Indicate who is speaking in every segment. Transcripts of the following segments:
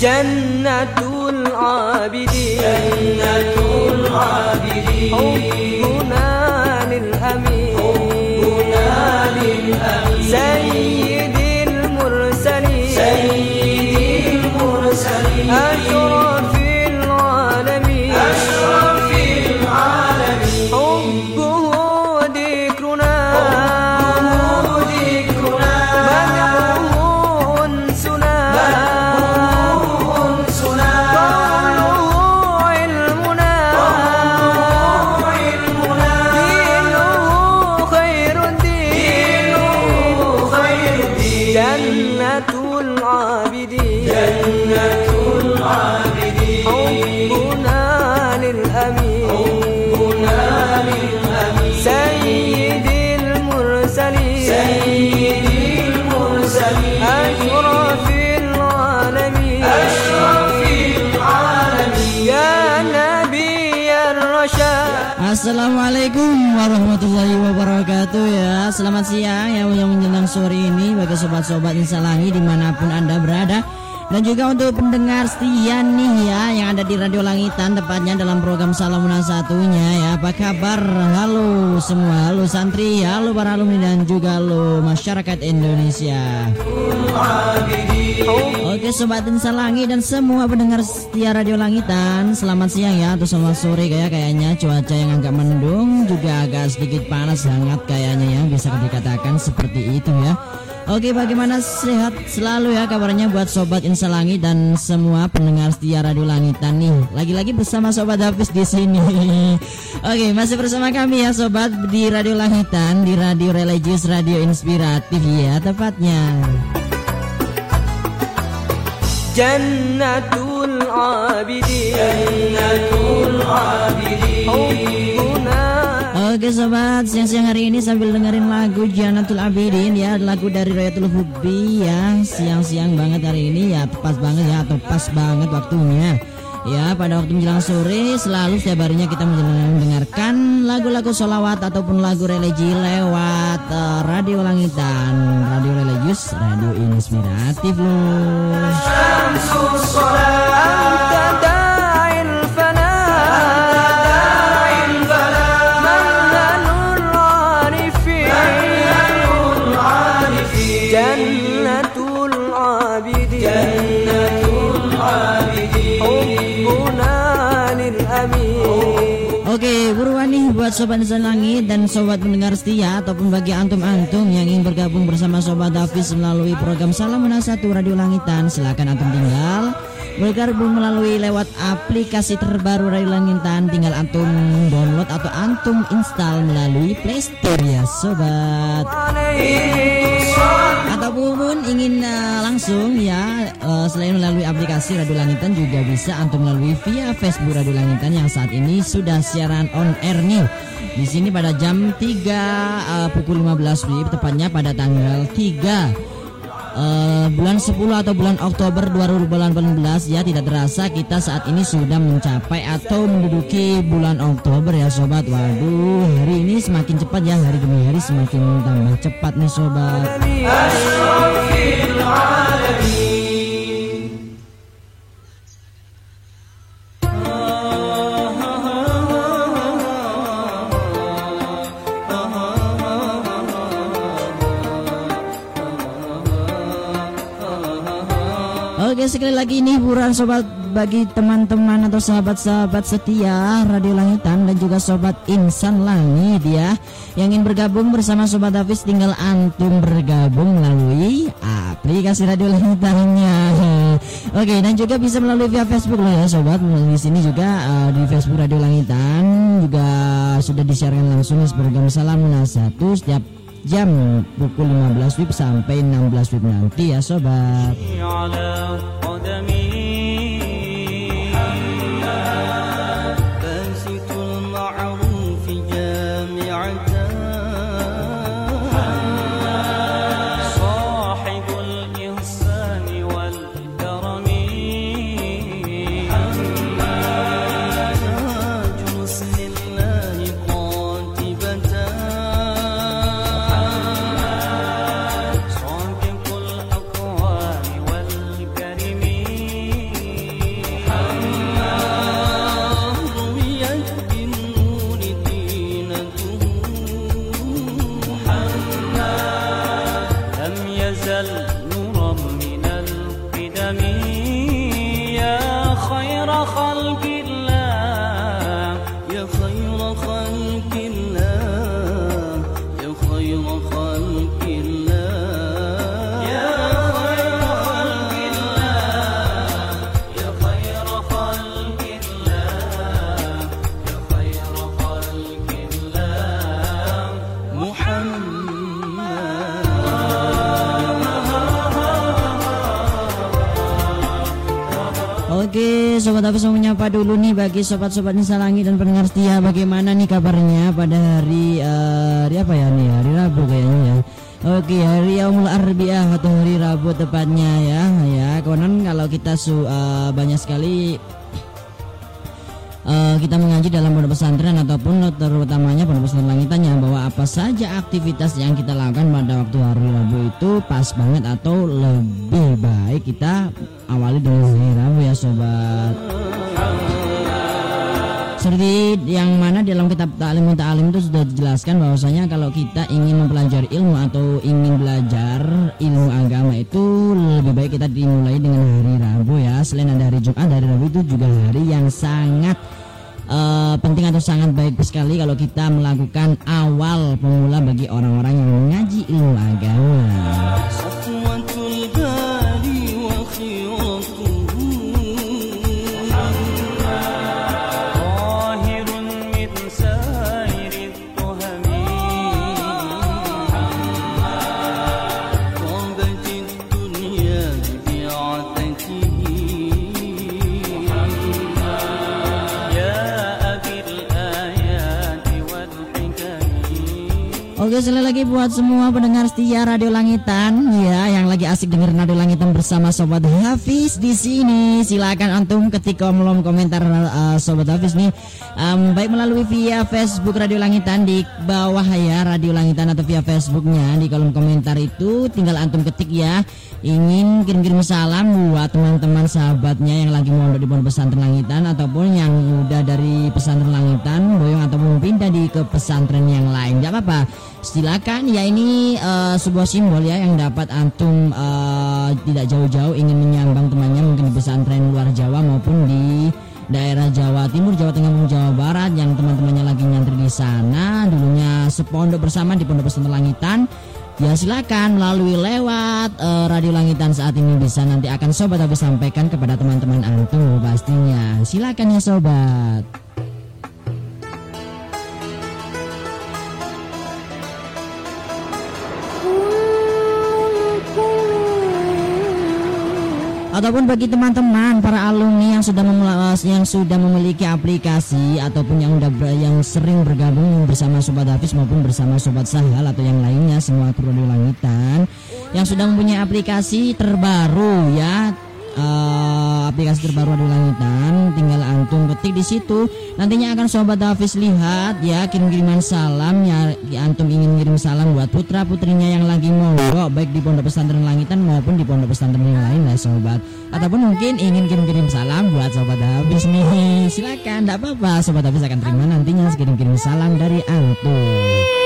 Speaker 1: جنة العابدين. جنة العابدين حبنا للأمين حبنا للأمين. سيد المرسلين. سيد المرسلين. أشرف
Speaker 2: Assalamualaikum warahmatullahi wabarakatuh ya. Selamat siang ya yang menjelang sore ini. Bagi sobat-sobat Insalangi di mana pun anda berada dan juga untuk pendengar setia nih ya yang ada di Radio Langitan tepatnya dalam program Salamuna satunya ya. Apa kabar? Halo semua halo santri halo para alumni dan juga halo masyarakat Indonesia. Oke sobat Insalangi dan semua pendengar setia Radio Langitan Selamat siang ya atau selamat sore kayak kayaknya. Cuaca yang agak mendung juga agak sedikit panas hangat kayaknya ya bisa dikatakan seperti itu ya Oke, bagaimana sehat selalu ya kabarnya buat sobat Insalangi dan semua pendengar setia Radio Langitan nih. Lagi-lagi bersama sobat Hafiz di sini. Oke, masih bersama kami ya sobat di Radio Langitan, di radio religius, radio inspiratif ya tepatnya.
Speaker 1: Jannatul Abidin. Jannatul Abidin. Oh, oh.
Speaker 2: Oke sobat, siang-siang hari ini sambil dengerin lagu Janatul Abidin ya. Lagu dari Royatul Hubbi ya. Siang-siang banget hari ini ya. Pas banget ya atau pas banget waktunya. Ya pada waktu menjelang sore selalu setiap harinya kita mendengarkan lagu-lagu solawat ataupun lagu religi lewat eh, Radio Langitan Radio religius, radio inspiratif loh buat sobat Insan Langit dan sobat pendengar setia ataupun bagi antum-antum yang ingin bergabung bersama sobat Hafiz melalui program Salam Satu Radio Langitan, silakan antum tinggal bergabung melalui lewat aplikasi terbaru Radio Langitan, tinggal antum download atau antum install melalui Play Store ya sobat. Ataupun ingin uh, langsung ya uh, selain melalui aplikasi Radio Langitan juga bisa antum melalui via Facebook Radio Langitan yang saat ini sudah siaran on air nih. Di sini pada jam 3 uh, pukul 15 WIB tepatnya pada tanggal 3 Eh, bulan 10 atau bulan Oktober 2018 ya tidak terasa kita saat ini sudah mencapai atau menduduki bulan Oktober ya sobat. Waduh hari ini semakin cepat ya hari demi hari semakin tambah cepat nih sobat sekali lagi ini hiburan sobat bagi teman-teman atau sahabat-sahabat setia Radio Langitan dan juga sobat Insan Langit ya yang ingin bergabung bersama sobat Hafiz tinggal antum bergabung melalui aplikasi Radio Langitannya. Oke dan juga bisa melalui via Facebook loh ya sobat di sini juga eh, di Facebook Radio Langitan juga sudah disiarkan langsung program Salam Satu setiap jam pukul 15 WIB sampai 16 WIB nanti ya sobat. Hafiz mau menyapa dulu nih bagi sobat-sobat Nisa Langit dan pendengar setia Bagaimana nih kabarnya pada hari, uh, hari apa ya nih? Hari Rabu kayaknya ya. Oke hari Yaumul Arbiah atau hari Rabu tepatnya ya ya. Konon kalau kita su, uh, banyak sekali uh, kita mengaji dalam pondok pesantren ataupun terutamanya pondok pesantren langitannya bahwa apa saja aktivitas yang kita lakukan pada waktu hari Rabu itu pas banget atau lebih baik kita awali dengan hari Rabu ya sobat seperti yang mana dalam kitab Ta'lim Ta'alim itu sudah dijelaskan bahwasanya kalau kita ingin mempelajari ilmu atau ingin belajar ilmu agama itu lebih baik kita dimulai dengan hari Rabu ya. Selain ada hari Jumat, hari Rabu itu juga hari yang sangat uh, penting atau sangat baik sekali kalau kita melakukan awal pemula bagi orang-orang yang mengaji ilmu agama. Oke sekali lagi buat semua pendengar setia Radio Langitan ya yang lagi asik dengerin Radio Langitan bersama Sobat Hafiz di sini. Silakan antum ketik kolom komentar uh, Sobat Hafiz nih um, baik melalui via Facebook Radio Langitan di bawah ya Radio Langitan atau via Facebooknya di kolom komentar itu tinggal antum ketik ya ingin kirim-kirim salam buat teman-teman sahabatnya yang lagi mondok di pondok pesantren Langitan ataupun yang udah dari pesantren Langitan boyong ataupun pindah di ke pesantren yang lain. Gak apa-apa silakan ya ini uh, sebuah simbol ya yang dapat antum uh, tidak jauh-jauh ingin menyambang temannya mungkin di pesantren luar Jawa maupun di daerah Jawa Timur, Jawa Tengah maupun Jawa Barat yang teman-temannya lagi nyantri di sana dulunya sepondok bersama di Pondok Pesantren Langitan. Ya silakan melalui lewat uh, radio langitan saat ini bisa nanti akan sobat habis sampaikan kepada teman-teman antum pastinya. Silakan ya sobat ataupun bagi teman-teman para alumni yang sudah yang sudah memiliki aplikasi ataupun yang sudah yang sering bergabung bersama Sobat Hafiz maupun bersama Sobat Sahal atau yang lainnya semua kru langitan yang sudah mempunyai aplikasi terbaru ya uh, aplikasi terbaru di Langitan tinggal antum ketik di situ. Nantinya akan sobat Hafiz lihat ya kirim-kiriman salam ya antum ingin kirim salam buat putra putrinya yang lagi mogok baik di pondok pesantren Langitan maupun di pondok pesantren yang lain lah sobat. Ataupun mungkin ingin kirim-kirim salam buat sobat Hafiz nih. Silakan tidak apa-apa sobat Hafiz akan terima nantinya kirim-kirim salam dari antum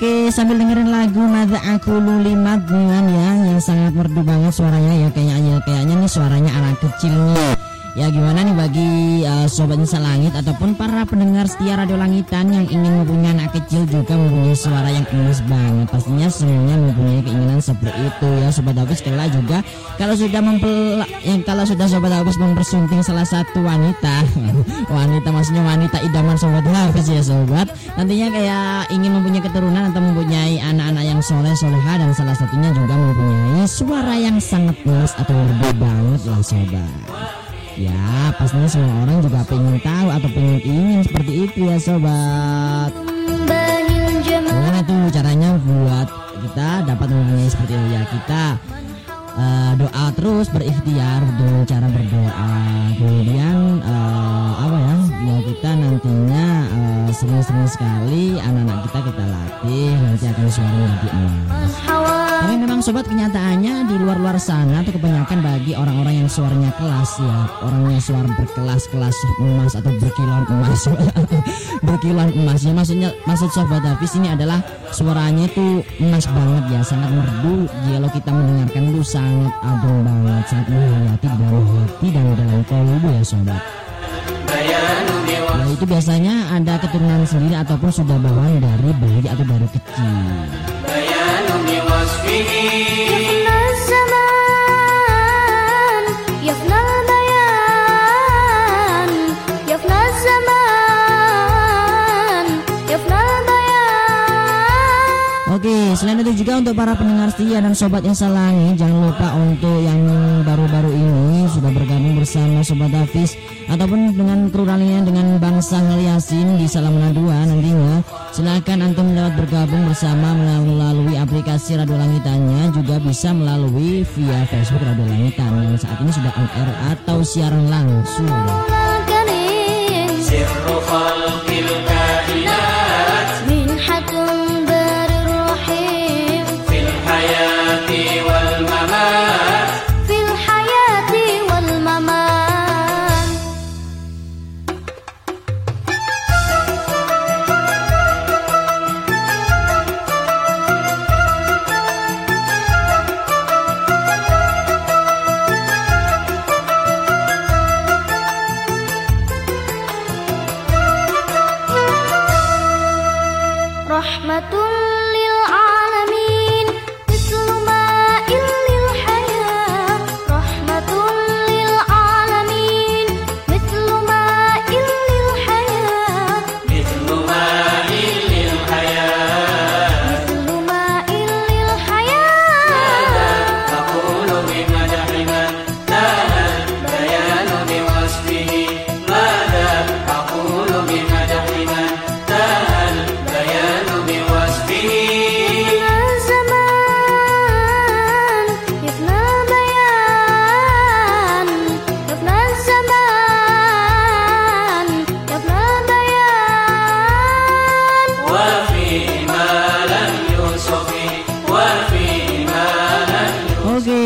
Speaker 2: Oke sambil dengerin lagu Mada Aku Lulimat dengan ya yang sangat merdu banget suaranya ya kayaknya kayaknya nih suaranya anak kecil nih Ya gimana nih bagi uh, sobat Nisa Langit ataupun para pendengar setia Radio Langitan yang ingin mempunyai anak kecil juga mempunyai suara yang emas banget. Pastinya semuanya mempunyai keinginan seperti itu ya sobat Hafiz kala juga kalau sudah mempel yang kalau sudah sobat Hafiz mempersunting salah satu wanita wanita maksudnya wanita idaman sobat Hafiz ya sobat nantinya kayak ingin mempunyai keturunan atau mempunyai anak-anak yang soleh soleha dan salah satunya juga mempunyai suara yang sangat emas atau merdu banget lah sobat. Ya pastinya semua orang juga pengen tahu atau pengen ingin seperti itu ya sobat. Gimana tuh caranya buat kita dapat mempunyai seperti itu ya? Kita uh, doa terus berikhtiar dengan cara berdoa. Kemudian uh, apa ya ya kita nantinya sering sering-sering sekali anak-anak kita kita latih nanti akan suara lebih emas Tapi memang sobat kenyataannya di luar-luar sana tuh kebanyakan bagi orang-orang yang suaranya kelas ya, orangnya suara berkelas-kelas emas atau berkilauan emas, berkilauan emas. Ya maksudnya maksud sobat Hafiz ini adalah suaranya itu emas banget ya, sangat merdu. Kalau kita mendengarkan itu sangat agung banget, sangat menghayati dalam hati dan dalam kolbu ya sobat. Itu biasanya ada keturunan sendiri ataupun sudah bawaan dari bayi atau dari kecil. Oke, selain itu juga untuk para pendengar setia dan sobat yang salangi, jangan lupa untuk yang baru-baru ini sudah bergabung bersama Sobat Hafiz ataupun dengan kru lainnya dengan Bang Sahal Yasin di Salamana 2 nantinya. Silakan antum dapat bergabung bersama melalui aplikasi Radio Langitannya juga bisa melalui via Facebook Radio Langitan yang saat ini sudah on air atau siaran langsung.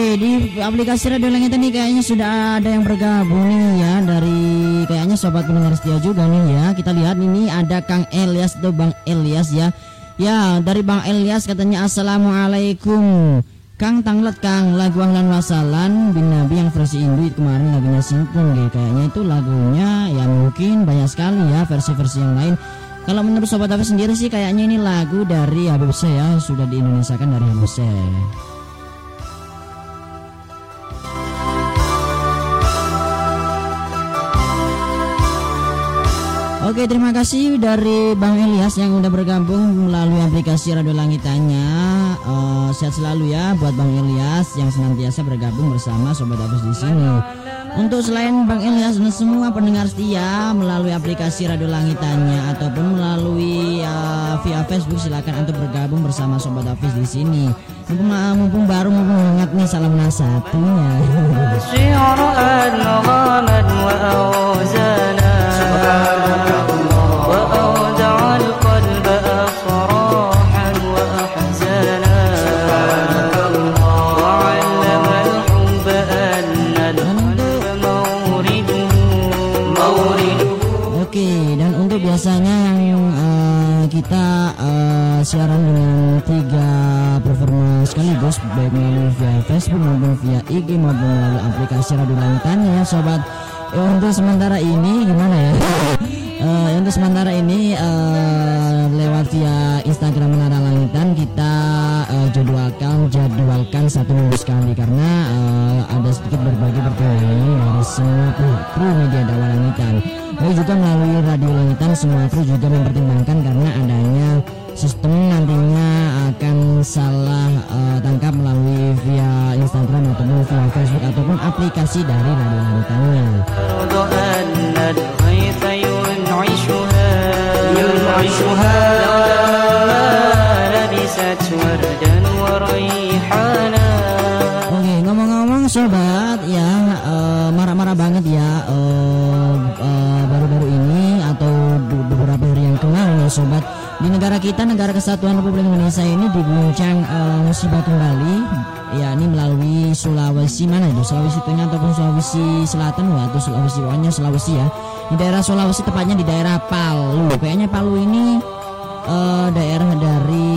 Speaker 2: Di aplikasi Radio Langit ini kayaknya sudah ada yang bergabung nih ya dari kayaknya sobat pendengar setia juga nih ya. Kita lihat ini ada Kang Elias atau Bang Elias ya. Ya, dari Bang Elias katanya Assalamualaikum. Kang Tanglet Kang lagu Ahlan Wasalan bin Nabi yang versi Indo itu kemarin lagunya Singkung gitu. Kayaknya itu lagunya ya mungkin banyak sekali ya versi-versi yang lain. Kalau menurut Sobat Hafiz sendiri sih kayaknya ini lagu dari Habib ya sudah di Indonesiakan dari Habib Oke terima kasih dari Bang Elias yang udah bergabung melalui aplikasi Radio Langitannya Eh, Sehat selalu ya buat Bang Elias yang senantiasa bergabung bersama Sobat Abis di sini. Untuk selain Bang Elias dan semua pendengar setia melalui aplikasi Radio Langitannya Ataupun melalui eh, via Facebook silakan untuk bergabung bersama Sobat Hafiz di sini. Mumpung, mumpung baru mumpung hangat nih salam satunya
Speaker 3: الشعر أنغاما وأوزانا وأودع القلب أفراحا وأحزانا وعلم الحب أن القلب مورده مورده
Speaker 2: Oke, dan untuk biasanya yang eh, kita eh, siaran dengan tiga performa sekaligus baik melalui via Facebook maupun via IG maupun melalui aplikasi Radio Langitan ya sobat. Ya, untuk sementara ini gimana ya? Eh, untuk sementara ini eh, lewat via Instagram Menara Langitan kita eh, jadwalkan jadwalkan satu minggu sekali karena eh, ada sedikit berbagi pertanyaan dari semua kru, kru media dakwah Langitan. Lalu juga melalui Radio Langitan semua kru juga mempertimbangkan karena adanya sistem nantinya akan salah uh, tangkap melalui via Instagram ataupun via Facebook ataupun aplikasi dari radio
Speaker 3: kami.
Speaker 2: Oke, ngomong-ngomong sobat ya uh, marah-marah banget ya uh, uh, baru-baru ini atau beberapa hari yang kemarin ya sobat di negara kita negara kesatuan Republik Indonesia ini diguncang eh, musibah kembali yakni melalui Sulawesi mana itu? Sulawesi Tengah ataupun Sulawesi Selatan? Wah atau Sulawesi pokoknya Sulawesi ya. Di daerah Sulawesi tepatnya di daerah Palu. Kayaknya Palu ini eh, daerah dari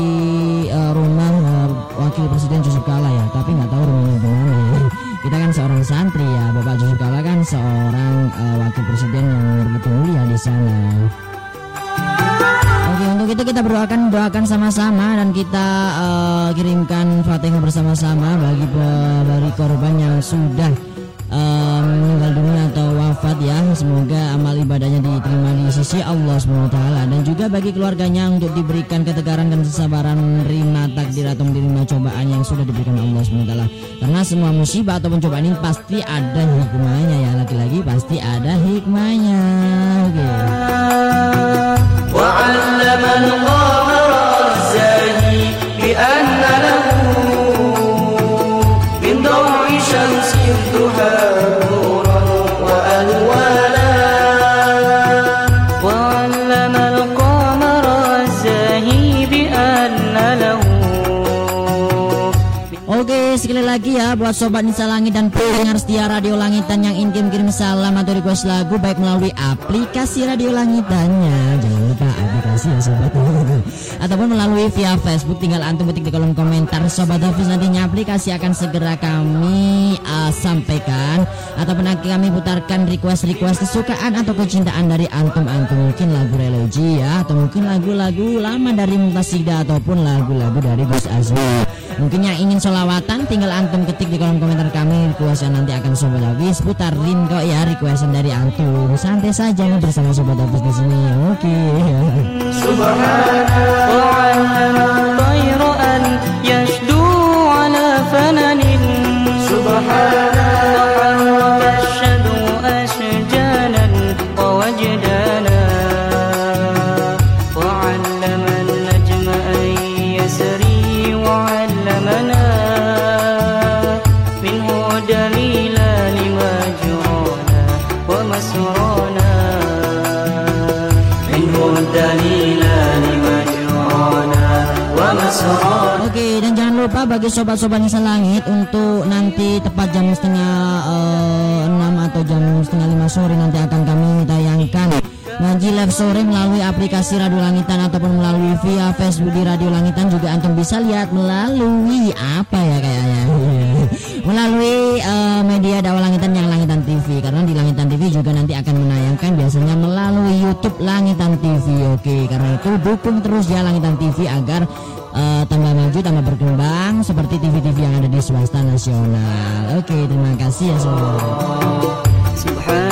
Speaker 2: eh, rumah eh, wakil presiden Yusuf Kala ya. Tapi nggak tahu rumahnya di mana. Ya kita kan seorang santri ya. Bapak Yusuf Kala kan seorang eh, wakil presiden yang begitu mulia di sana Oke untuk itu kita berdoakan doakan sama-sama dan kita eh, kirimkan fatihah bersama-sama bagi bagi korban yang sudah eh, meninggal dunia atau wafat ya. Semoga amal ibadahnya diterima di sisi Allah SWT dan juga bagi keluarganya untuk diberikan ketegaran dan kesabaran menerima takdir atau menerima cobaan yang sudah diberikan Allah SWT karena semua musibah ataupun cobaan ini pasti ada hikmahnya ya. Lagi-lagi pasti ada hikmahnya. Oke
Speaker 3: وعلم القمر الزاهي بأن له من ضوء شمس الضحى نورا وألوانا وعلم القمر الزاهي بأن له
Speaker 2: Oke sekali lagi ya buat sobat Nisa Langit dan pendengar setia Radio Langitan yang ingin kirim salam atau request lagu baik melalui aplikasi Radio Langitannya jangan lupa aplikasi ya sobat ataupun melalui via Facebook tinggal antum ketik di kolom komentar. Sobat Hafiz nantinya aplikasi akan segera kami sampaikan atau ataupun kami putarkan request-request kesukaan atau kecintaan dari antum-antum mungkin lagu religi ya atau mungkin lagu-lagu lama dari Mutasida ataupun lagu-lagu dari Gus Azmi. Mungkin yang ingin solawatan tinggal antum ketik di kolom komentar kami request yang nanti akan sobat habis putarin kok ya requestan dari antum. Santai saja nih bersama sobat habis di sini. Oke. Okay. Subhanallah. Lupa bagi sobat-sobat Nisa Langit untuk nanti tepat jam setengah eh, enam atau jam setengah lima sore nanti akan kami tayangkan ngaji live sore melalui aplikasi Radio Langitan ataupun melalui via Facebook di Radio Langitan juga antum bisa lihat melalui apa ya kayaknya? Melalui eh, media dakwah langitan yang langitan TV karena di langitan TV juga nanti akan menayangkan biasanya melalui YouTube langitan TV oke karena itu dukung terus ya langitan TV agar uh, tambah maju, tambah berkembang seperti TV-TV yang ada di swasta nasional. Oke, okay, terima kasih ya semua.
Speaker 3: Subhan